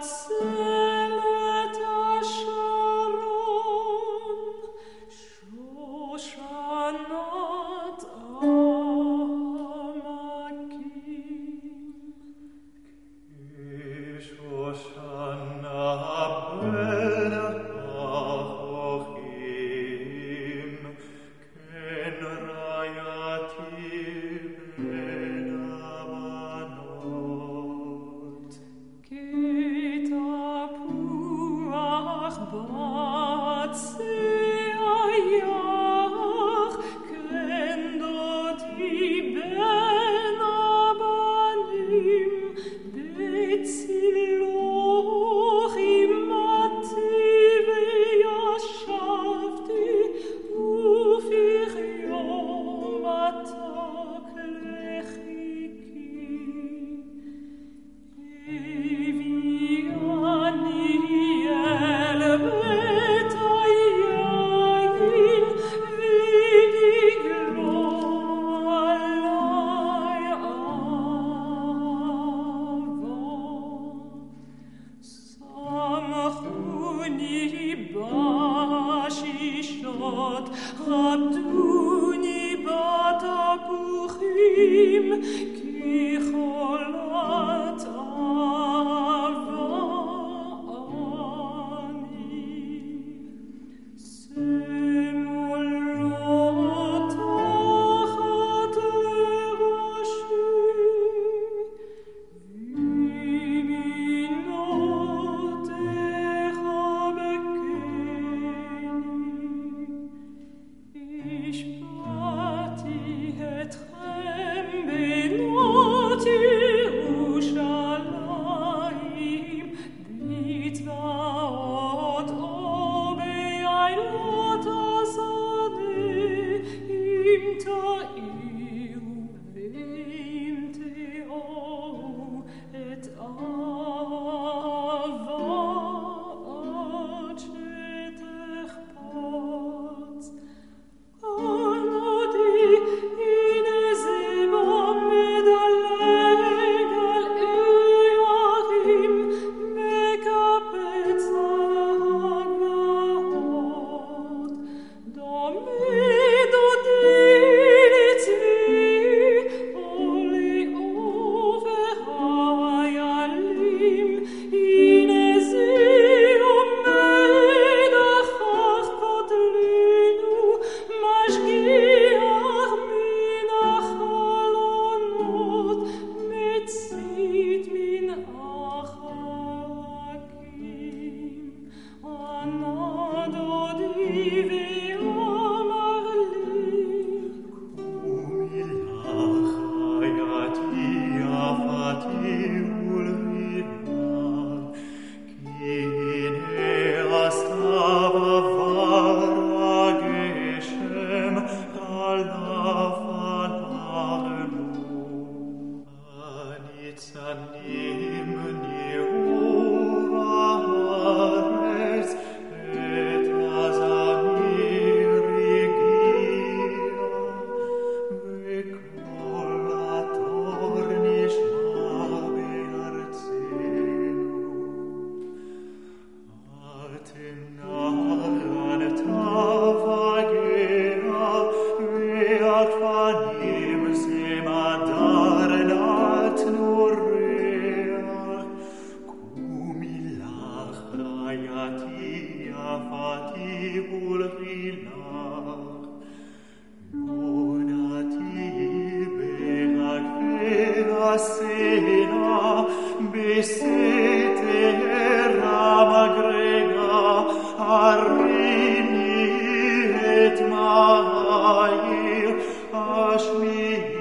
Herzen. pour him winter Sena besete rama grega armini et mahair ashmini